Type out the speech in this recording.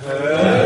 Hey.